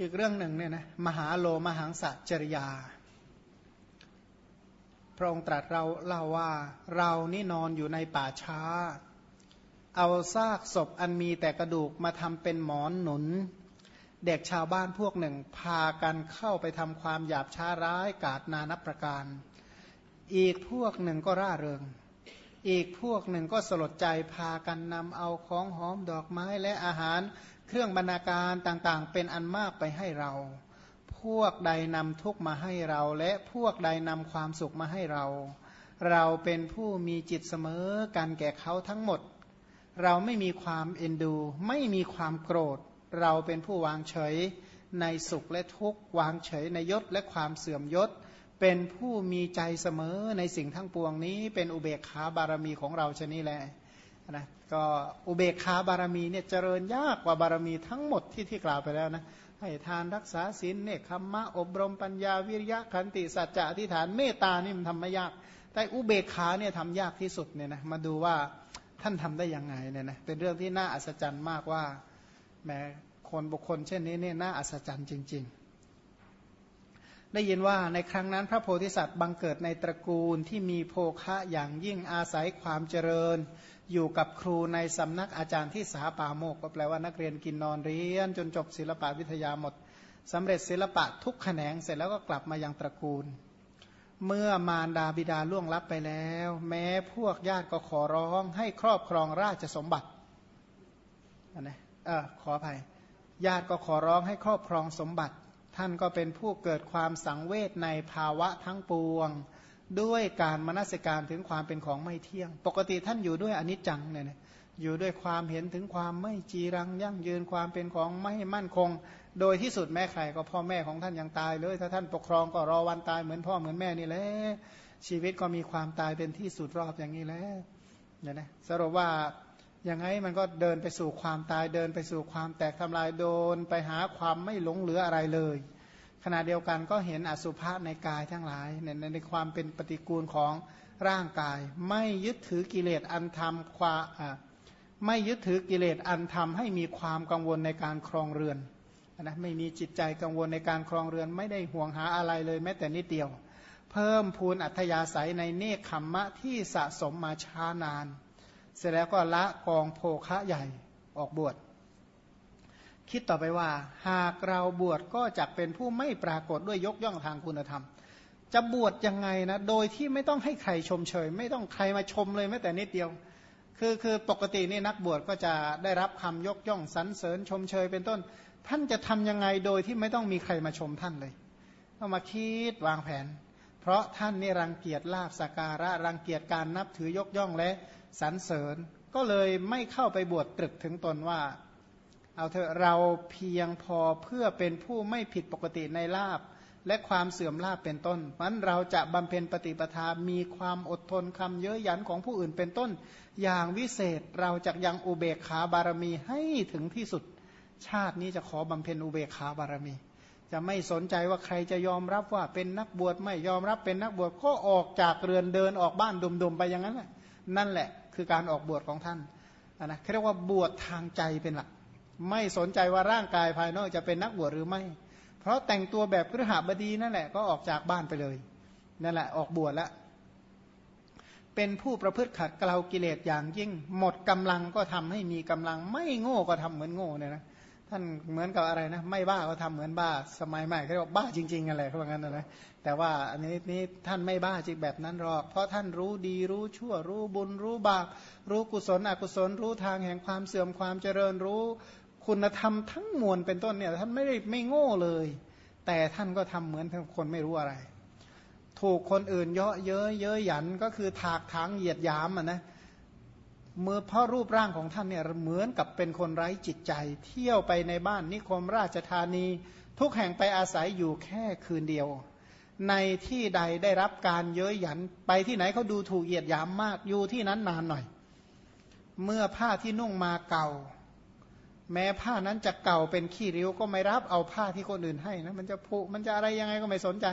อีกเรื่องหนึ่งเนี่ยนะมหาโลมหังสัจริยา พระองค์ตรัสเราเล่าว่าเรานี่นอนอยู่ในป่าช้า เอาซากศพอันมีแต่กระดูกมาทำเป็นหมอนหนุน เด็กชาวบ้านพวกหนึ่ง พากันเข้าไปทำความหยาบช้าร้ายกาดนานับประการ อีกพวกหนึ่งก็ร่าเริง อีกพวกหนึ่งก็สลดใจพากันนำเอาของหอมดอกไม้และอาหาร เครื่องบรรณาการต่างๆ เป็นอันมากไปให้เรา พวกใดนำทุกมาให้เรา และพวกใดนำความสุขมาให้เรา เราเป็นผู้มีจิตเสมอกันแก่เขาทั้งหมด เราไม่มีความเอ็นดู ไม่มีความโกรธ เราเป็นผู้วางเฉยในสุขและทุกข์วางเฉยในยศและความเสื่อมยศ เป็นผู้มีใจเสมอในสิ่งทั้งปวงนี้ เป็นอุเบกขาบารมีของเราชนี้แหละ นะก็อุเบกขาบารมีเนี่ยเจริญยากกว่าบารมีทั้งหมดที่ที่กล่าวไปแล้วนะให้ทานรักษาศีลเนคขมมะอบรมปัญญาวิริยะขันติสัจจะอธิษฐานเมตตานี่มันทำไม่ยาก แต่อุเบกขาเนี่ยทำยากที่สุดเนี่ยนะมาดูว่าท่านทำได้ยังไงเนี่ยนะเป็นเรื่องที่น่าอัศจรรย์มากว่าแม้คนบุคคลเช่นนี้เนี่ยน่าอัศจรรย์จริง ๆ ได้ยินว่าในครั้งนั้นพระโพธิสัตว์บังเกิดในตระกูลที่มีโภคะอย่างยิ่งอาศัยความเจริญ อยู่กับครูในสำนักอาจารย์ที่สาปาโมกก็แปลว่านักเรียนกินนอนเรียน จนจบศิลปะวิทยาหมดสำเร็จศิลปะทุกแขนงเสร็จแล้วก็กลับมายังตระกูล เมื่อมารดาบิดาล่วงลับไปแล้ว แม้พวกญาติก็ขอร้องให้ครอบครองราชสมบัตินะเออขออภัยญาติก็ขอร้องให้ครอบครองสมบัติ ท่านก็เป็นผู้เกิดความสังเวชในภาวะทั้งปวง ด้วยการมนสิการถึงความเป็นของไม่เที่ยง ปกติท่านอยู่ด้วยอนิจจังเนี่ยนะอยู่ด้วยความเห็นถึงความไม่จีรังยั่งยืนความเป็นของไม่มั่นคง โดยที่สุดแม่ใครก็พ่อแม่ของท่านยังตายเลย ถ้าท่านปกครองก็รอวันตายเหมือนพ่อเหมือนแม่นี่แหละชีวิตก็มีความตายเป็นที่สุดรอบอย่างนี้แล้วเนี่ยนะสรุปว่ายังไงมันก็เดินไปสู่ความตายเดินไปสู่ความแตกทำลายโดน ไปหาความไม่หลงเหลืออะไรเลย ขณะเดียวกันก็เห็นอสุภะในกายทั้งหลายในในความเป็นปฏิกูลของร่างกาย ไม่ยึดถือกิเลสอันทำความไม่ยึดถือกิเลสอันทำให้มีความกังวลในการครองเรือนนะไม่มีจิตใจกังวลในการครองเรือน ไม่ได้ห่วงหาอะไรเลยแม้แต่นิดเดียว เพิ่มพูนอัธยาศัยในเนคขมมะที่สะสมมาช้านาน เสร็จแล้วก็ละกองโภคะใหญ่ออกบวช คิดต่อไปว่า หากเราบวชก็จะเป็นผู้ไม่ปรากฏด้วยยกย่องทางคุณธรรม จะบวชยังไงนะ โดยที่ไม่ต้องให้ใครชมเชย ไม่ต้องใครมาชมเลยแม้แต่นิดเดียว คือคือปกตินี่นักบวชก็จะได้รับคำยกย่องสรรเสริญชมเชยเป็นต้น ท่านจะทํำยังไงโดยที่ไม่ต้องมีใครมาชมท่านเลยต้องมาคิดวางแผน เพราะท่านนี่รังเกียจลาบสการะรังเกียจการนับถือยกย่องและสรรเสริญ ก็เลยไม่เข้าไปบวชตรึกถึงตนว่า เอาเถอะเราเพียงพอเพื่อเป็นผู้ไม่ผิดปกติในลาบและความเสื่อมลาบเป็นต้นมันเราจะบำเพ็ญปฏิปทา มีความอดทนคำเยอะยันของผู้อื่นเป็นต้น อย่างวิเศษเราจะยังอุเบกขาบารมีให้ถึงที่สุด ชาตินี้จะขอบำเพ็ญอุเบกขาบารมี จะไม่สนใจว่าใครจะยอมรับว่าเป็นนักบวชไม่ยอมรับเป็นนักบวชก็ออกจากเรือนเดินออกบ้านดุมๆไปอย่างนั้นแหละนั่นแหละคือการออกบวชของท่านนะเรียกว่าบวชทางใจเป็นหลัก ไม่สนใจว่าร่างกายภายนอกจะเป็นนักบวชหรือไม่ เพราะแต่งตัวแบบกระหาบดีนั่นแหละก็ออกจากบ้านไปเลย นั่นแหละออกบวชแล้วเป็นผู้ประพฤติขัดเกลากิเลสอย่างยิ่ง หมดกำลังก็ทำให้มีกำลัง ไม่โง่ก็ทำเหมือนโง่เนี่ยนะท่านเหมือนกับอะไรนะ ไม่บ้าก็ทำเหมือนบ้า สมัยใหม่เขาเรียกว่าบ้าจริงๆอะไรเขาบอกงั้นนะแต่ว่าอันนี้นี่ท่านไม่บ้าจริงแบบนั้นหรอก เพราะท่านรู้ดีรู้ชั่วรู้บุญรู้บาปรู้กุศลอกุศลรู้ทางแห่งความเสื่อมความเจริญรู้ คุณธรรมทั้งมวลเป็นต้นเนี่ยท่านไม่ได้ไม่โง่เลย แต่ท่านก็ทำเหมือนคนไม่รู้อะไร ถูกคนอื่นเยาะเย้ยเย้ยหยันก็คือถากถางเหยียดยามอะนะเมื่อพ่อรูปร่างของท่านเนี่ยเหมือนกับเป็นคนไร้จิตใจ เที่ยวไปในบ้านนิคมราชธานี ทุกแห่งไปอาศัยอยู่แค่คืนเดียว ในที่ใดได้รับการเย้ยหยันไปที่ไหนเขาดูถูกเหยียดยามมากอยู่ที่นั้นนานหน่อย เมื่อผ้าที่นุ่งมาเก่า แม้ผ้านั้นจะเก่าเป็นขี้ริ้วก็ไม่รับเอาผ้าที่คนอื่นให้นะมันจะผุมันจะอะไรยังไงก็ไม่สนใจ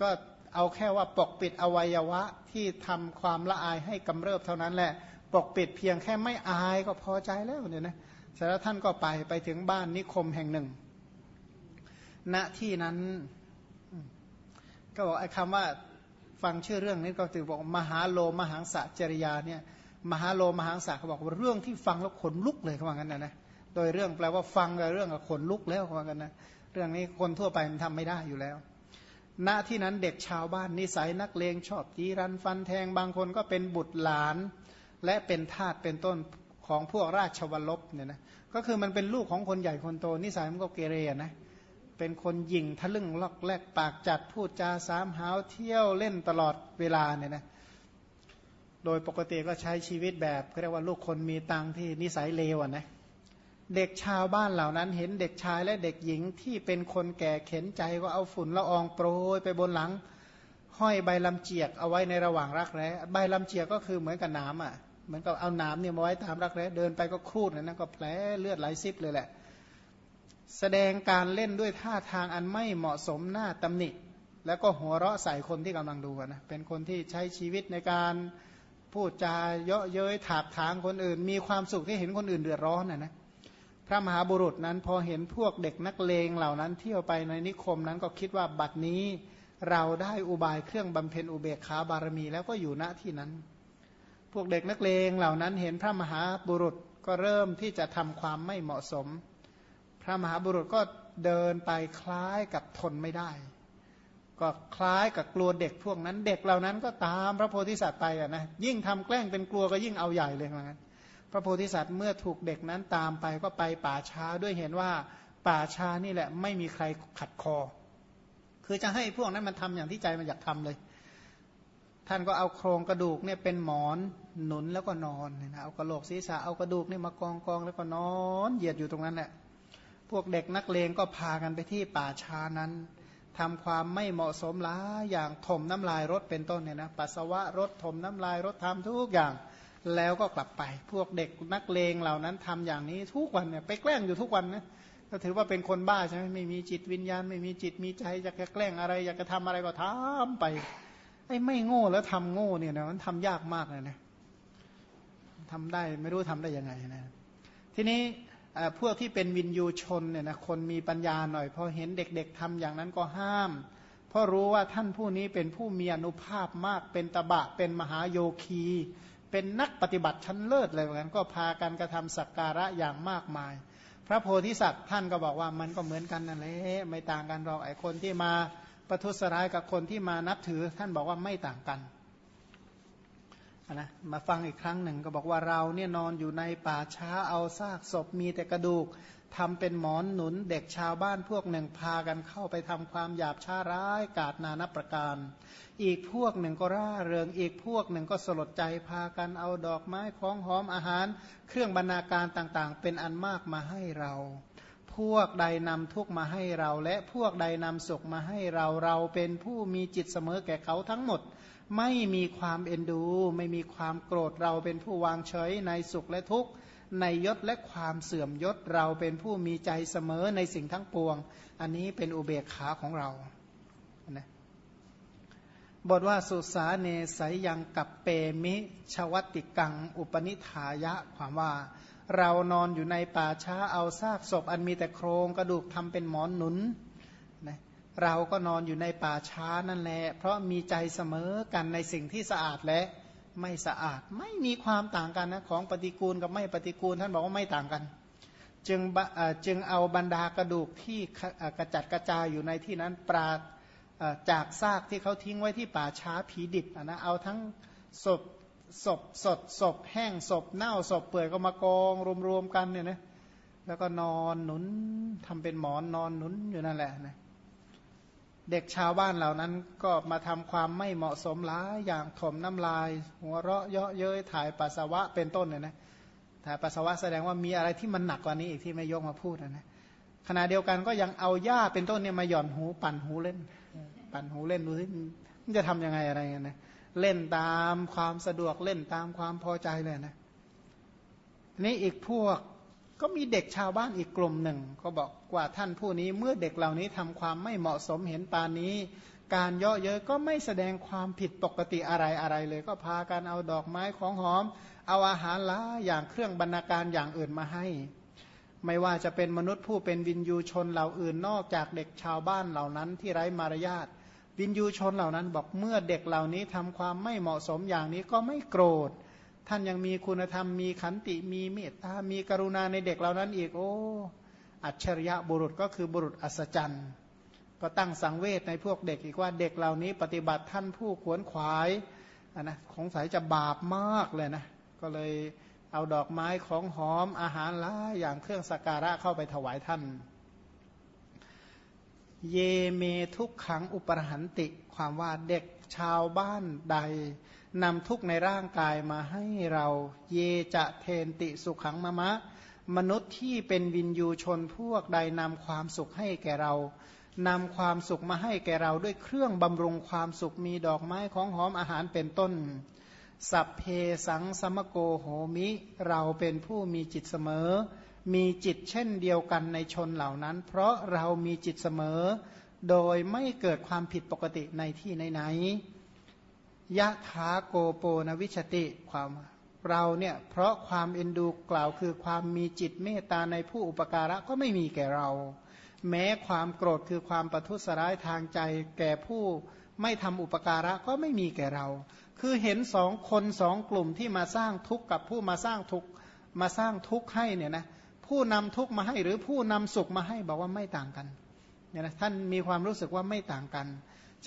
ก็เอาแค่ว่าปกปิดอวัยวะที่ทำความละอายให้กำเริบเท่านั้นแหละ ปกปิดเพียงแค่ไม่อายก็พอใจแล้วเนี่ยนะเสร็จแล้วท่านก็ไปไปถึงบ้านนิคมแห่งหนึ่ง ณที่นั้น ก็บอกไอ้คำว่าฟังชื่อเรื่องนี้ก็ถือบอกมหาโลมหังสะจริยาเนี่ย มหาโลมหังสะเขาบอกว่าเรื่องที่ฟังแล้วขนลุกเลยเขาว่างั้นนะนะ โดยเรื่องแปลว่าฟังกับเรื่องกับขนลุกแล้วเขาว่ากันนะเรื่องนี้คนทั่วไปมันทำไม่ได้อยู่แล้ว ณที่นั้นเด็กชาวบ้านนิสัยนักเลงชอบจีรันฟันแทงบางคนก็เป็นบุตรหลาน และเป็นทาสเป็นต้นของพวกราชวลบเนี่ยนะก็คือมันเป็นลูกของคนใหญ่คนโต นิสัยมันก็เกเรนะเป็นคนหยิ่งทะลึ่งลอกแลกปากจัดพูดจาสามหาวเที่ยวเล่นตลอดเวลาเนี่ยนะโดยปกติก็ใช้ชีวิตแบบเรียกว่าลูกคนมีตังที่นิสัยเลวนะ เด็กชาวบ้านเหล่านั้น เห็นเด็กชายและเด็กหญิงที่เป็นคนแก่เข็นใจก็เอาฝุ่นละอองโปรยไปบนหลัง ห้อยใบลำเจียกเอาไว้ในระหว่างรักแร้ใบลำเจียกก็คือเหมือนกับน้ำอะเหมือนกับเอาน้ำเนี่ยมาไว้ตามรักแร้เดินไปก็ครูดนะก็แผลเลือดไหลซิบเลยแหละ แสดงการเล่นด้วยท่าทางอันไม่เหมาะสมหน้าตำหนิ แล้วก็หัวเราะใส่คนที่กำลังดูนะเป็นคนที่ใช้ชีวิตในการพูดจาเยาะเย้ยถากถางคนอื่น มีความสุขที่เห็นคนอื่นเดือดร้อนนะนะ ระมหาบุรุษนั้นพอเห็นพวกเด็กนักเลงเหล่านั้นเที่ยวไปในนิคมนั้นก็คิดว่าบัดนี้เราได้อุบายเครื่องบำเพ็ญอุเบกขาบารมีแล้วก็อยู่ณที่นั้น พวกเด็กนักเลงเหล่านั้นเห็นพระมหาบุรุษก็เริ่มที่จะทำความไม่เหมาะสม พระมหาบุรุษก็เดินไปคล้ายกับทนไม่ได้ ก็คล้ายกับกลัวเด็กพวกนั้น เด็กเหล่านั้นก็ตามพระโพธิสัตว์ไปอะนะยิ่งทำแกล้งเป็นกลัวก็ยิ่งเอาใหญ่เลยเหมือนกัน พระโพธิสัตว์เมื่อถูกเด็กนั้นตามไปก็ไปป่าช้าด้วยเห็นว่าป่าช้านี่แหละไม่มีใครขัดคอ คือจะให้พวกนั้นมันทำอย่างที่ใจมันอยากทำเลย ท่านก็เอาโครงกระดูกเนี่ยเป็นหมอนหนุนแล้วก็นอนนะเอากระโหลกศีรษะเอากระดูกนี่มากองกองแล้วก็นอนเหยียดอยู่ตรงนั้นแหละพวกเด็กนักเลงก็พากันไปที่ป่าช้านั้นทำความไม่เหมาะสมล้าอย่างถมน้ำลายรถเป็นต้นเนี่ยนะปัสสาวะรถถมน้ำลายรถทำทุกอย่าง แล้วก็กลับไป พวกเด็กนักเลงเหล่านั้นทำอย่างนี้ทุกวันเนี่ยไปแกล้งอยู่ทุกวันนะก็ถือว่าเป็นคนบ้าใช่ไหมไม่มีจิตวิญญาณ ไม่มีจิตมีใจอยากจะแกล้งอะไร อยากจะทำอะไรก็ทำไปไอ้ไม่โง่แล้วทำโง่เนี่ยนะมันทำยากมากเลยนะทำได้ไม่รู้ทำได้ยังไงนะทีนี้พวกที่เป็นวินยูชนเนี่ยนะคนมีปัญญาหน่อยพอเห็นเด็กๆทำอย่างนั้นก็ห้าม เพราะรู้ว่าท่านผู้นี้เป็นผู้มีอนุภาพมากเป็นตบะเป็นมหาโยคี เป็นนักปฏิบัติชั้นเลิศเลยเหมือนกันก็พากันกระทำสักการะอย่างมากมาย พระโพธิสัตว์ท่านก็บอกว่ามันก็เหมือนกันนั่นแหละไม่ต่างกันหรอกไอ้คนที่มาประทุษร้ายกับคนที่มานับถือ ท่านบอกว่าไม่ต่างกัน นะมาฟังอีกครั้งหนึ่งก็บอกว่าเราเนี่ยนอนอยู่ในป่าช้าเอาซากศพมีแต่กระดูกทำเป็นหมอนหนุนเด็กชาวบ้านพวกหนึ่งพากันเข้าไปทำความหยาบช้าร้ายกาดนานับประการ อีกพวกหนึ่งก็ร่าเริงอีกพวกหนึ่งก็สลดใจพากันเอาดอกไม้ของหอมอาหาร เครื่องบรรณาการต่างๆ เป็นอันมากมาให้เราพวกใดนำทุกมาให้เรา และพวกใดนำสุขมาให้เราเราเป็นผู้มีจิตเสมอแก่เขาทั้งหมด ไม่มีความเอ็นดู ไม่มีความโกรธเราเป็นผู้วางเฉยในสุขและทุกข์ในยศและความเสื่อมยศเราเป็นผู้มีใจเสมอในสิ่งทั้งปวง อันนี้เป็นอุเบกขาของเรานะบทว่าสุสาเนสยยังกับเปมิชวติกัง อุปนิธายะ ความว่า เรานอนอยู่ในป่าช้าเอาซากศพอันมีแต่โครงกระดูกทำเป็นหมอนหนุน เราก็นอนอยู่ในป่าช้านั่นแหละเพราะมีใจเสมอกันในสิ่งที่สะอาดและไม่สะอาดไม่มีความต่างกันนะของปฏิกูลกับไม่ปฏิกูล ท่านบอกว่าไม่ต่างกัน จึงจึงเอาบรรดากระดูกที่กระจัดกระจายอยู่ในที่นั้นปราดจากซากที่เขาทิ้งไว้ที่ป่าช้าผีดิบนะเอาทั้งศพศพสดศพแห้งศพเน่าศพเปื่อยก็มากองรวมๆกันเนี่ยนะแล้วก็นอนหนุนทำเป็นหมอนนอนหนุนอยู่นั่นแหละนะ เด็กชาวบ้านเหล่านั้นก็มาทำความไม่เหมาะสมหลายอย่างถมน้ำลาย หัวเราะเยาะเย้ยถ่ายปัสสาวะเป็นต้นเนี่ยนะถ่ายปัสสาวะแสดงว่ามีอะไรที่มันหนักกว่านี้อีกที่ไม่ยกมาพูดนะนะขณะเดียวกันก็ยังเอาหญ้าเป็นต้นเนี่ยมาหย่อนหูปั่นหูเล่น ปั่นหูเล่นดูสิมันจะทํำยังไงอะไรเงี้ยนะเล่นตามความสะดวกเล่นตามความพอใจเลยนะนี่อีกพวก ก็มีเด็กชาวบ้านอีกกลุ่มหนึ่ง ก็บอกว่าท่านผู้นี้เมื่อเด็กเหล่านี้ทำความไม่เหมาะสมเห็นปานนี้ การเยาะเย้ยก็ไม่แสดงความผิดปกติอะไรอะไรเลย ก็พากันเอาดอกไม้ของหอม เอาอาหารละอย่างเครื่องบรรณาการอย่างอื่นมาให้ ไม่ว่าจะเป็นมนุษย์ผู้เป็นวินยูชนเหล่าอื่นนอกจากเด็กชาวบ้านเหล่านั้นที่ไร้มารยาทวินยูชนเหล่านั้นบอกเมื่อเด็กเหล่านี้ทำความไม่เหมาะสมอย่างนี้ก็ไม่โกรธ ท่านยังมีคุณธรรมมีขันติมีเมตตา มีกรุณาในเด็กเหล่านั้นอีกโอ้อัจฉริยะบุรุษก็คือบุรุษอัศจรรย์ ก็ตั้งสังเวชในพวกเด็กอีกว่าเด็กเหล่านี้ปฏิบัติท่านผู้ขวนขวายนะของสายจะบาปมากเลยนะ ก็เลยเอาดอกไม้ของหอมอาหารหลายอย่างเครื่องสักการะเข้าไปถวายท่าน เยเมทุกขังอุปรหันติ ความว่าเด็กชาวบ้านใด นำทุกในร่างกายมาให้เราเยจะเทนติสุขังมะมะ มนุษย์ที่เป็นวินยูชนพวกใดนำความสุขให้แก่เรานำความสุขมาให้แก่เราด้วยเครื่องบำรุงความสุขมีดอกไม้ของหอมอาหารเป็นต้น สัพเพสังสมโกโหมิ เราเป็นผู้มีจิตเสมอ มีจิตเช่นเดียวกันในชนเหล่านั้น เพราะเรามีจิตเสมอ โดยไม่เกิดความผิดปกติในที่ไหนๆ ยะถาโกโปนวิชติความเราเนี่ยเพราะความเอ็นดูกล่าวคือความมีจิตเมตตาในผู้อุปการะก็ไม่มีแก่เรา แม้ความโกรธคือความประทุษร้ายทางใจแก่ผู้ไม่ทำอุปการะก็ไม่มีแก่เรา คือเห็นสองคนสองกลุ่มที่มาสร้างทุกข์กับผู้มาสร้างทุกข์มาสร้างทุกข์ให้เนี่ยนะผู้นำทุกข์มาให้หรือผู้นำสุขมาให้บอกว่าไม่ต่างกันเนี่ยนะท่านมีความรู้สึกว่าไม่ต่างกัน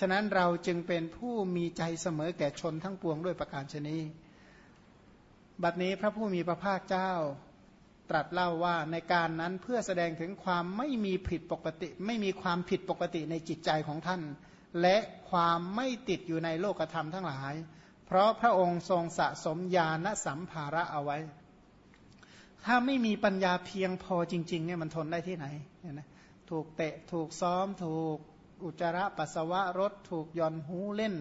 ฉะนั้นเราจึงเป็นผู้มีใจเสมอแก่ชนทั้งปวงด้วยประการชนีบัดนี้พระผู้มีพระภาคเจ้าตรัสเล่าว่าในการนั้นเพื่อแสดงถึงความไม่มีผิดปกติ ไม่มีความผิดปกติในจิตใจของท่าน และความไม่ติดอยู่ในโลกธรรมทั้งหลาย เพราะพระองค์ทรงสะสมญาณสัมภาระเอาไว้ ถ้าไม่มีปัญญาเพียงพอจริงๆเนี่ยมันทนได้ที่ไหนนะถูกเตะถูกซ้อมถูก อุจจาระปัสสาวะรถถูกย่อนหูเล่น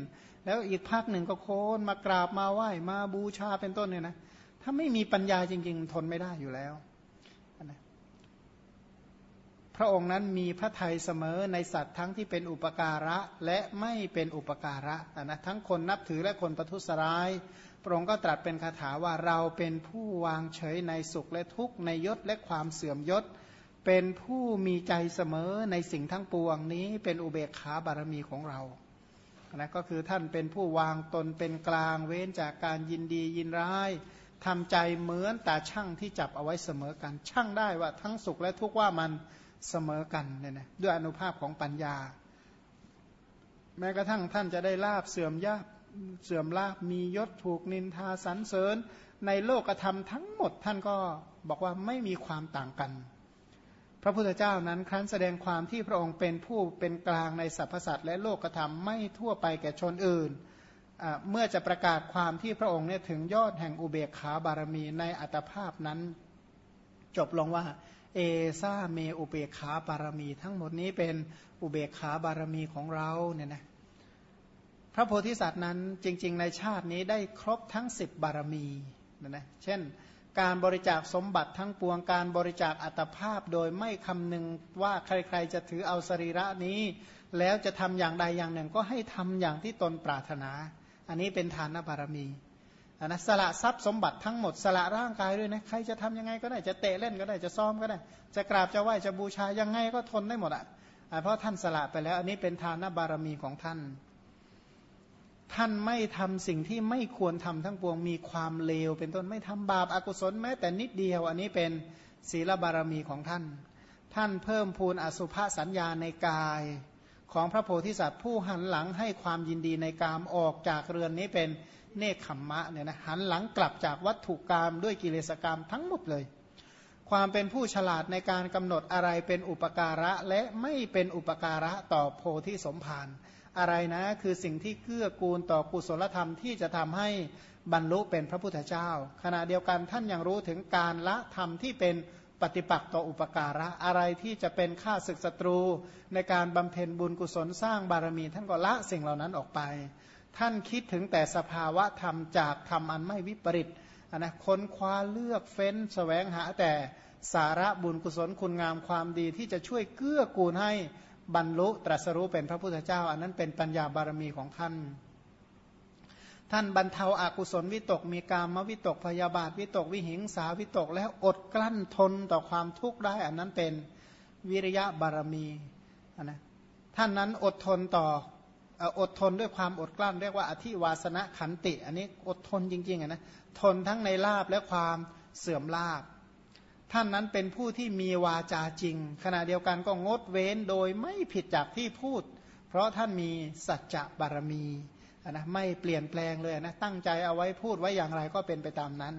แล้วอีกภาคหนึ่งก็โคนมากราบมาไหว้มาบูชาเป็นต้นเนี่ยนะถ้าไม่มีปัญญาจริง ๆ ทนไม่ได้อยู่แล้วพระองค์นั้นมีพระทัยเสมอในสัตว์ทั้งที่เป็นอุปการะและไม่เป็นอุปการะนะทั้งคนนับถือและคนประทุษร้าย พระองค์ก็ตรัสเป็นคาถาว่าเราเป็นผู้วางเฉยในสุขและทุกข์ในยศและความเสื่อมยศ เป็นผู้มีใจเสมอในสิ่งทั้งปวงนี้เป็นอุเบกขาบารมีของเรานะก็คือท่านเป็นผู้วางตนเป็นกลางเว้นจากการยินดียินร้ายทำใจเหมือนตาช่างที่จับเอาไว้เสมอกัน ช่างได้ว่าทั้งสุขและทุกข์ว่ามันเสมอกันเนี่ยนะด้วยอนุภาพของปัญญา แม้กระทั่งท่านจะได้ลาบเสื่อมยาบเสื่อมลาบมียศถูกนินทาสรรเสริญ ในโลกธรรมทั้งหมดท่านก็บอกว่าไม่มีความต่างกัน พระพุทธเจ้านั้นครั้นแสดงความที่พระองค์เป็นผู้เป็นกลางในสรรพสัตว์และโลกธรรมไม่ทั่วไปแก่ชนอื่น เมื่อจะประกาศความที่พระองค์เนี่ยถึงยอดแห่งอุเบกขาบารมีในอัตภาพนั้น จบลงว่า เอซาเมอุเบกขาบารมี ทั้งหมดนี้เป็นอุเบกขาบารมีของเราเนี่ยนะพระโพธิสัตว์นั้นจริง ๆ ในชาตินี้ได้ครบทั้งสิบบารมีนะนะเช่น การบริจาคสมบัติทั้งปวงการบริจาคอัตภาพโดยไม่คำนึงว่าใครๆจะถือเอาสรีระนี้ แล้วจะทำอย่างใดอย่างหนึ่งก็ให้ทำอย่างที่ตนปรารถนา อันนี้เป็นทานบารมีนนะสละทรัพย์สมบัติทั้งหมดสละร่างกายด้วยนะใครจะทำยังไงก็ได้จะเตะเล่นก็ได้จะซ้อมก็ได้ จะกราบจะไหว้จะบูชายังไงก็ทนได้หมดอะเพราะท่านสละไปแล้ว อันนี้เป็นทานบารมีของท่าน ท่านไม่ทำสิ่งที่ไม่ควรทำทั้งปวงมีความเลว เป็นต้นไม่ทำบาปอากุศลแม้แต่นิดเดียว อันนี้เป็นศีลบารมีของท่าน ท่านเพิ่มพูนอสุภสัญญาในกาย ของพระโพธิสัตว์ผู้หันหลังให้ความยินดีในกามออกจากเรือนนี้เป็นเนคขมมะเนี่ยนะหันหลังกลับจากวัตถุกรรมด้วยกิเลสกรรมทั้งหมดเลย ความเป็นผู้ฉลาดในการกำหนดอะไรเป็นอุปการะและไม่เป็นอุปการะต่อโพธิสมภาร อะไรนะ คือสิ่งที่เกื้อกูลต่อกุศลธรรมที่จะทำให้บรรลุเป็นพระพุทธเจ้า ขณะเดียวกันท่านยังรู้ถึงการละธรรมที่เป็นปฏิปักษ์ต่ออุปการะอะไรที่จะเป็นค่าศึกศัตรู ในการบำเพ็ญบุญกุศลสร้างบารมี ท่านก็ละสิ่งเหล่านั้นออกไป ท่านคิดถึงแต่สภาวะธรรมจากธรรมอันไม่วิปริตนะค้นคว้าเลือกเฟ้นสแสวงหาแต่สาระบุญกุศลคุณงามความดีที่จะช่วยเกื้อกูลให้ บรรลุตรัสรู้เป็นพระพุทธเจ้า อันนั้นเป็นปัญญาบารมีของท่าน ท่านบรรเทาอากุศลวิตกมีกามวิตกพยาบาทวิตกวิหิงสาวิตก แล้วอดกลั้นทนต่อความทุกข์ได้ อันนั้นเป็นวิริยะบารมีนะท่านนั้นอดทนต่ออดทนด้วยความอดกลั้น เรียกว่าอธิวาสนะขันติ อันนี้อดทนจริงๆนะทนทั้งในลาบและความเสื่อมลาบ ท่านนั้นเป็นผู้ที่มีวาจาจริง ขณะเดียวกันก็งดเว้นโดยไม่ผิดจากที่พูด เพราะท่านมีสัจจะบารมีนะไม่เปลี่ยนแปลงเลยนะตั้งใจเอาไว้พูดไว้อย่างไรก็เป็นไปตามนั้น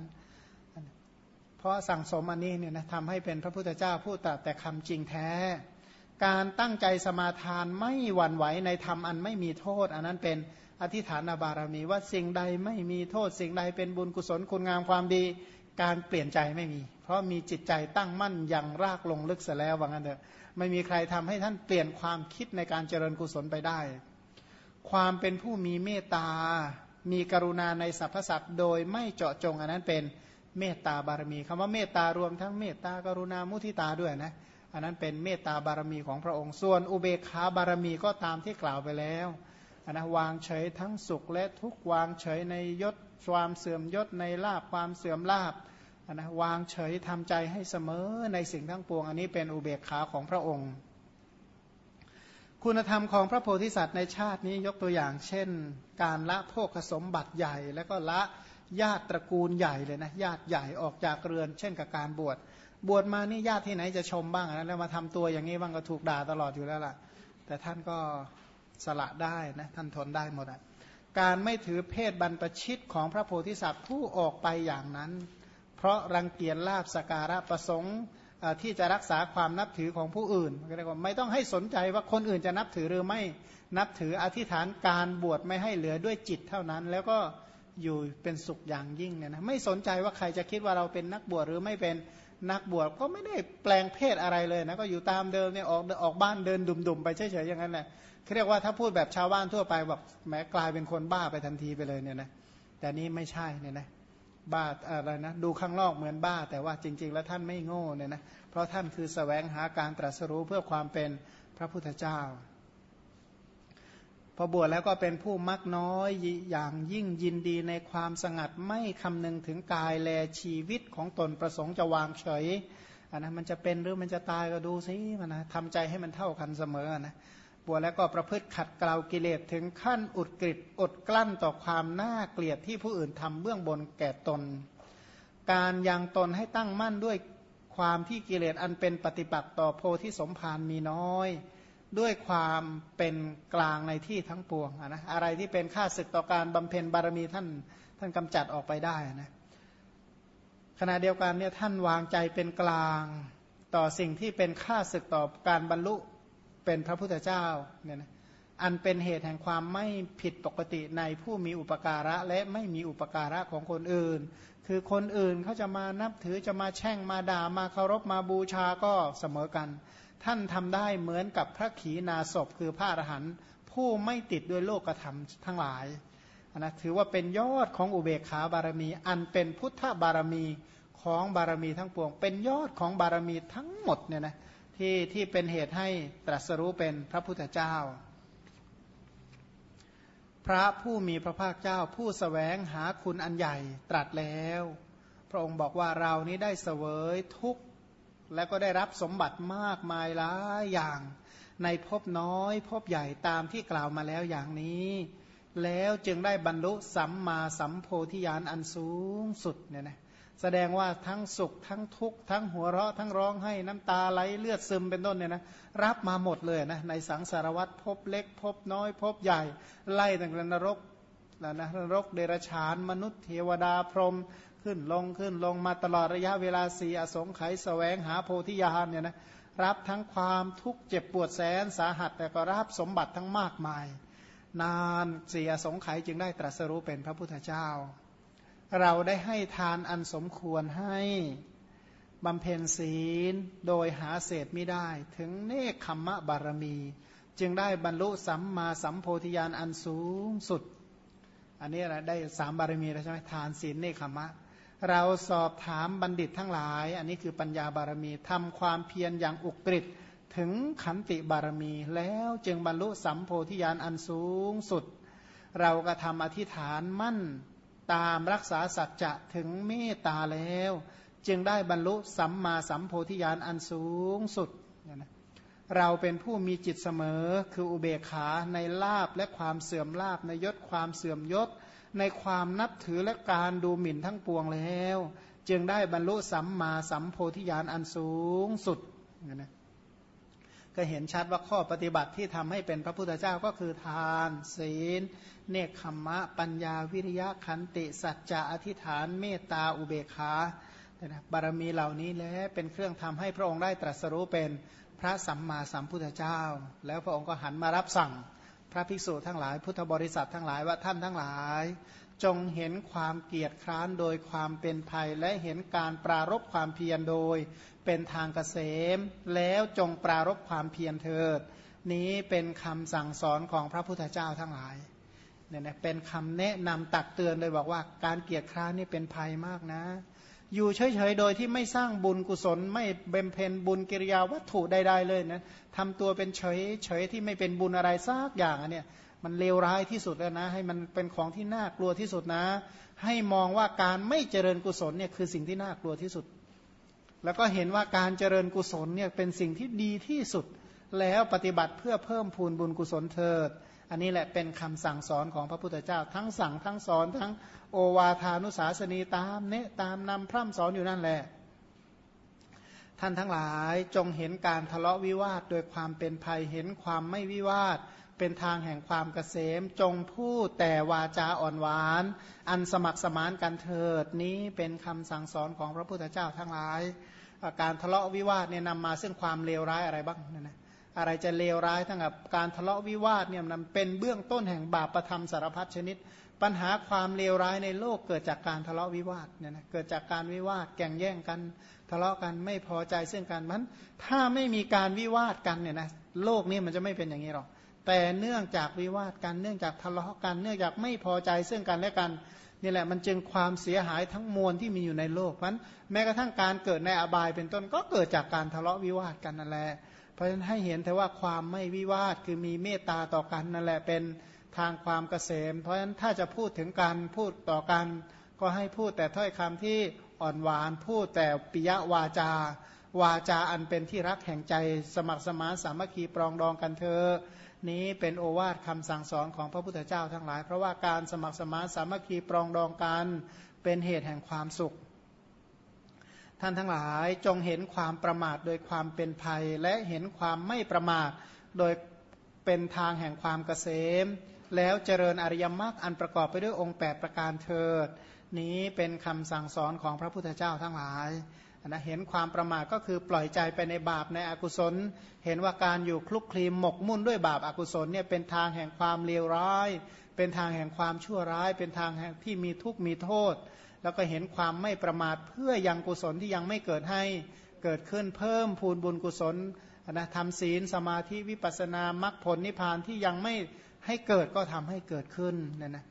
เพราะสั่งสมอันนี้เนี่ยนะทำให้เป็นพระพุทธเจ้าพูดแต่แต่คำจริงแท้ การตั้งใจสมาทานไม่หวั่นไหวในธรรมอันไม่มีโทษ อันนั้นเป็นอธิฐานบารมีว่าสิ่งใดไม่มีโทษ สิ่งใดเป็นบุญกุศลคุณงามความดี การเปลี่ยนใจไม่มี เพราะมีจิตใจตั้งมั่นอย่างรากลงลึกเสียแล้วว่างั้นเถอะไม่มีใครทำให้ท่านเปลี่ยนความคิดในการเจริญกุศลไปได้ ความเป็นผู้มีเมตตา มีกรุณาในสรรพสัตว์โดยไม่เจาะจงอันนั้นเป็นเมตตาบารมีคำว่าเมตตารวมทั้งเมตตากรุณามุทิตาด้วยนะ อันนั้นเป็นเมตตาบารมีของพระองค์ ส่วนอุเบกขาบารมีก็ตามที่กล่าวไปแล้วนนะวางเฉยทั้งสุขและทุกวางเฉยในยศ ความเสื่อมยศในลาบความเสื่อมลาบนะวางเฉยทำใจให้เสมอในสิ่งทั้งปวง อันนี้เป็นอุเบกขาของพระองค์ คุณธรรมของพระโพธิสัตว์ในชาตินี้ยกตัวอย่าง เช่น การละโภคสมบัติใหญ่ แล้วก็ละญาติตระกูลใหญ่เลยนะญาติใหญ่ออกจากเรือน เช่นกับการบวช บวชมานี่ญาติที่ไหนจะชมบ้างนะแล้วมาทำตัวอย่างนี้บ้างก็ถูกด่าตลอดอยู่แล้วล่ะ แต่ท่านก็สละได้นะท่านทนได้หมดอะ การไม่ถือเพศบรรพชิตของพระโพธิสัตว์ผู้ออกไปอย่างนั้น เพราะรังเกียจลาบสการะประสงค์ที่จะรักษาความนับถือของผู้อื่นเรียกว่าไม่ต้องให้สนใจว่าคนอื่นจะนับถือหรือไม่นับถืออธิษฐานการบวชไม่ให้เหลือด้วยจิตเท่านั้น แล้วก็ อยู่เป็นสุขอย่างยิ่งเนี่ยนะไม่สนใจว่าใครจะคิดว่าเราเป็นนักบวชหรือไม่เป็นนักบวชก็ไม่ได้แปลงเพศอะไรเลยนะก็อยู่ตามเดิมเนี่ยออกออกบ้านเดินดุ่มๆไปเฉยๆอย่างนั้นแหละเขาเรียกว่าถ้าพูดแบบชาวบ้านทั่วไปบอกแม้กลายเป็นคนบ้าไปทันทีไปเลยเนี่ยนะแต่นี้ไม่ใช่เนี่ยนะบ้าอะไรนะดูข้างนอกเหมือนบ้า แต่ว่าจริง ๆ แล้วท่านไม่โง่เนี่ยนะเพราะท่านคือสแสวงหาการตรัสรู้เพื่อความเป็นพระพุทธเจ้า พอบวชแล้วก็เป็นผู้มักน้อยอย่างยิ่งยินดีในความสงัดไม่คำนึงถึงกายแลชีวิตของตนประสงค์จะวางเฉยอันนะมันจะเป็นหรือมันจะตายก็ดูสิมันนะทำใจให้มันเท่ากันเสมอนะบวชแล้วก็ประพฤติขัดเกลากิเลสถึงขั้นอุดกริดอดกลั้นต่อความน่าเกลียดที่ผู้อื่นทำเบื้องบนแก่ตน การยังตนให้ตั้งมั่นด้วยความที่กิเลสอันเป็นปฏิปักษ์ต่อโพธิสมภารมีน้อย ด้วยความเป็นกลางในที่ทั้งปวงนะอะไรที่เป็นค่าศึกต่อการบำเพ็ญบารมีท่านท่านกำจัดออกไปได้นะขณะเดียวกันเนี่ยท่านวางใจเป็นกลางต่อสิ่งที่เป็นค่าศึกต่อการบรรลุเป็นพระพุทธเจ้าเนี่ยนะอันเป็นเหตุแห่งความไม่ผิดปกติในผู้มีอุปการะและไม่มีอุปการะของคนอื่น คือคนอื่นเขาจะมานับถือจะมาแช่งมาด่ามาเคารพมาบูชาก็เสมอกัน ท่านทำได้เหมือนกับพระขีณาสพคือพระอรหันต์ผู้ไม่ติดด้วยโลกธรรมทั้งหลายนะถือว่าเป็นยอดของอุเบกขาบารมี อันเป็นพุทธบารมีของบารมีทั้งปวง เป็นยอดของบารมีทั้งหมดเนี่ยนะที่ที่เป็นเหตุให้ตรัสรู้เป็นพระพุทธเจ้า พระผู้มีพระภาคเจ้าผู้สแสวงหาคุณอันใหญ่ตรัสแล้ว พระองค์บอกว่าเรานี้ได้เสวยทุก และก็ได้รับสมบัติมากมายหลายอย่าง ในภพน้อยภพใหญ่ตามที่กล่าวมาแล้วอย่างนี้ แล้วจึงได้บรรลุสัมมาสัมโพธิญาณอันสูงสุดเนี่ยนะแสดงว่าทั้งสุขทั้งทุกข์ทั้งหัวเราะทั้งร้องให้น้ำตาไหลเลือดซึมเป็นต้นเนี่ยนะรับมาหมดเลยนะในสังสารวัตรพบเล็กพบน้อยพบใหญ่ ไล่ตั้งแต่นรกนะนะนรกเดรัจฉานมนุษย์เทวดาพรหม ขึ้นลงขึ้นลงมาตลอดระยะเวลาสี่อสงไขยแสวงหาโพธิญาณเนี่ยนะรับทั้งความทุกข์เจ็บปวดแสนสาหัส แต่ก็รับสมบัติทั้งมากมาย นานเสี่อสงไขยจึงได้ตรัสรู้เป็นพระพุทธเจ้า เราได้ให้ทานอันสมควรให้บำเพ็ญศีลโดยหาเศษไม่ได้ ถึงเนคขมมะบารมี จึงได้บรรลุสัมมาสัมโพธิญาณอันสูงสุด อันนี้เรได้สามบารมีแล้วใช่ไหมทานศีลเนคขมมะ เราสอบถามบัณฑิตทั้งหลาย อันนี้คือปัญญาบารมีทำความเพียรอย่างอุกฤษถึงขันติบารมี แล้วจึงบรรลุสัมโพธิญาณอันสูงสุด เราก็ทำอธิษฐานมั่นตามรักษาสัจจะถึงเมตตาแล้ว จึงได้บรรลุสัมมาสัมโพธิญาณอันสูงสุด เราเป็นผู้มีจิตเสมอคืออุเบกขาในลาบและความเสื่อมลาบในยศความเสื่อมยศ ในความนับถือและการดูหมิ่นทั้งปวงแล้ว จึงได้บรรลุสัมมาสัมโพธิญาณอันสูงสุดนะก็เห็นชัดว่าข้อปฏิบัติที่ทำให้เป็นพระพุทธเจ้าก็คือทาน ศีล เนคขมมะ ปัญญาวิริยะขันติ สัจจะอธิษฐาน เมตตาอุเบกขาบารมีเหล่านี้แหละเป็นเครื่องทำให้พระองค์ได้ตรัสรู้เป็นพระสัมมาสัมพุทธเจ้า แล้วพระองค์ก็หันมารับสั่ง พระภิกษุทั้งหลาย พุทธบริษัททั้งหลายว่าท่านทั้งหลาย จงเห็นความเกียรติคร้านโดยความเป็นภัย และเห็นการปรารบความเพียรโดยเป็นทางเกษม แล้วจงปรารบความเพียรเถิด นี้เป็นคำสั่งสอนของพระพุทธเจ้าทั้งหลายเนี่ยนะเป็นคำแนะนำตักเตือนเลยบอกว่าการเกียรติคร้านนี่เป็นภัยมากนะ อยู่เฉยๆ โดยที่ไม่สร้างบุญกุศล ไม่เบมเพนบุญกิริยาวัตถุใดๆเลยนะทำตัวเป็นเฉยเฉยที่ไม่เป็นบุญอะไรซักอย่างอันเนี้ยมันเลวร้ายที่สุดแล้วนะ ให้มันเป็นของที่น่ากลัวที่สุดนะ ให้มองว่าการไม่เจริญกุศลเนี่ยคือสิ่งที่น่ากลัวที่สุด แล้วก็เห็นว่าการเจริญกุศลเนี่ยเป็นสิ่งที่ดีที่สุด แล้วปฏิบัติเพื่อเพิ่มพูนบุญกุศลเถิด อันนี้แหละเป็นคำสั่งสอนของพระพุทธเจ้า ทั้งสั่งทั้งสอนทั้งโอวาทานุสาสนีตามเนะตามนำพร่ำสอนอยู่นั่นแหละ ท่านทั้งหลายจงเห็นการทะเลาะวิวาทโดยความเป็นภัยเห็นความไม่วิวาท เป็นทางแห่งความเกษม จงพูดแต่วาจาอ่อนหวาน อันสมัครสมานกันเถิดนี้เป็นคำสั่งสอนของพระพุทธเจ้าทั้งหลาย การทะเลาะวิวาทเนี่ยนำมาซึ่งความเลวร้ายอะไรบ้างนะนะ อะไรจะเลวร้ายทั้งกับการทะเลาะวิวาทเนี่ยมันเป็นเบื้องต้นแห่งบาปประธรรมสารพัดชนิด ปัญหาความเลวร้ายในโลกเกิดจากการทะเลาะวิวาทเนี่ยนะเกิดจากการวิวาทแก่งแย่งกันทะเลาะกันไม่พอใจซึ่งกันมันถ้าไม่มีการวิวาทกันเนี่ยนะโลกนี้มันจะไม่เป็นอย่างนี้หรอกแต่เนื่องจากวิวาทกันเนื่องจากทะเลาะกันเนื่องจากไม่พอใจซึ่งกันและกันนี่แหละมันจึงความเสียหายทั้งมวลที่มีอยู่ในโลกเพราะแม้กระทั่งการเกิดในอบายเป็นต้นก็เกิดจากการทะเลาะวิวาทกันนั่นแหละ เพราะฉะนั้นให้เห็นแต่ว่าความไม่วิวาทคือมีเมตตาต่อกันนั่นแหละเป็นทางความเกษม เพราะฉะนั้นถ้าจะพูดถึงการพูดต่อกัน ก็ให้พูดแต่ถ้อยคำที่อ่อนหวาน พูดแต่ปิยวาจา วาจาอันเป็นที่รักแห่งใจ สมัครสมานสามัคคีปรองดองกันเธอ นี้เป็นโอวาทคำสั่งสอนของพระพุทธเจ้าทั้งหลาย เพราะว่าการสมัครสมานสามัคคีปรองดองกันเป็นเหตุแห่งความสุข ท่านทั้งหลายจงเห็นความประมาทโดยความเป็นภัย และเห็นความไม่ประมาทโดยเป็นทางแห่งความเกษม แล้วเจริญอริยมรรคอันประกอบไปด้วยองค์ 8 ประการเถิด นี้เป็นคำสั่งสอนของพระพุทธเจ้าทั้งหลายนะเห็นความประมาทก็คือปล่อยใจไปในบาปในอกุศล เห็นว่าการอยู่คลุกคลีหมกมุ่นด้วยบาปอากุศลเนี่ยเป็นทางแห่งความเลวร้าย เป็นทางแห่งความชั่วร้าย เป็นทางแห่งที่มีทุกข์มีโทษ แล้วก็เห็นความไม่ประมาทเพื่อยังกุศลที่ยังไม่เกิดให้เกิดขึ้นเพิ่มพูนบุญกุศลนะทำศีลสมาธิวิปัสนามรรคผลนิพพานที่ยังไม่ให้เกิดก็ทำให้เกิดขึ้นเนี่ยนะ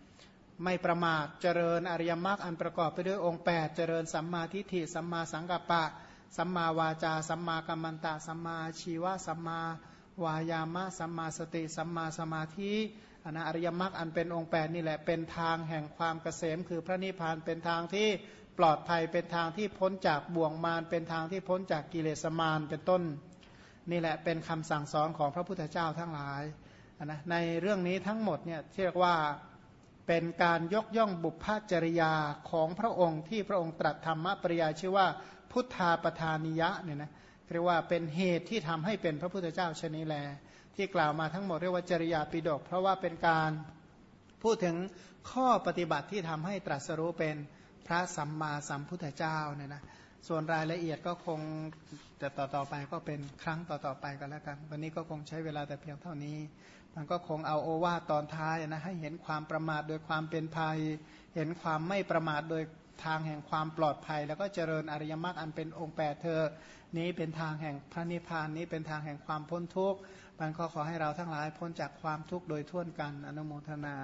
ไม่ประมาทเจริญอริยมรรคอันประกอบไปด้วยองค์ 8 เจริญสัมมาทิฏฐิสัมมาสังกัปปะ สัมมาวาจา สัมมากัมมันตะ สัมมาชีวะ สัมมาวายามะ สัมมาสติ สัมมาสมาธิ อนะอริยมรรคอันเป็นองค์8นี่แหละเป็นทางแห่งความเกษม คือพระนิพพานเป็นทางที่ปลอดภัยเป็นทางที่พ้นจากบ่วงมารเป็นทางที่พ้นจากกิเลสมารเป็นต้น นี่แหละเป็นคำสั่งสอนของพระพุทธเจ้าทั้งหลายนะในเรื่องนี้ทั้งหมดเนี่ยเรียกว่าเป็นการยกย่องบุพพจริยาของพระองค์ที่พระองค์ตรัสธรรมปริยาชื่อว่าพุทธาปทานิยะเนี่ยนะเรียกว่าเป็นเหตุที่ทำให้เป็นพระพุทธเจ้าชนีแล ที่กล่าวมาทั้งหมดเรียกว่าจริยาปิดก เพราะว่าเป็นการพูดถึงข้อปฏิบัติที่ทำให้ตรัสรู้เป็นพระสัมมาสัมพุทธเจ้าเนี่ยนะส่วนรายละเอียดก็คงจะต่อต่อไปก็เป็นครั้งต่อต่อไปกันแล้วกันวันนี้ก็คงใช้เวลาแต่เพียงเท่านี้ มันก็คงเอาโอวาตอนท้ายนะให้เห็นความประมาทโดยความเป็นภัย เห็นความไม่ประมาทโดยทางแห่งความปลอดภัย แล้วก็เจริญอริยมรรคอันเป็นองค์แปดเธอ นี้เป็นทางแห่งพระนิพพานนี้เป็นทางแห่งความพ้นทุกข์ ปันก็ขอให้เราทั้งหลายพ้นจากความทุกข์โดยทั่วกันอนุโมทนา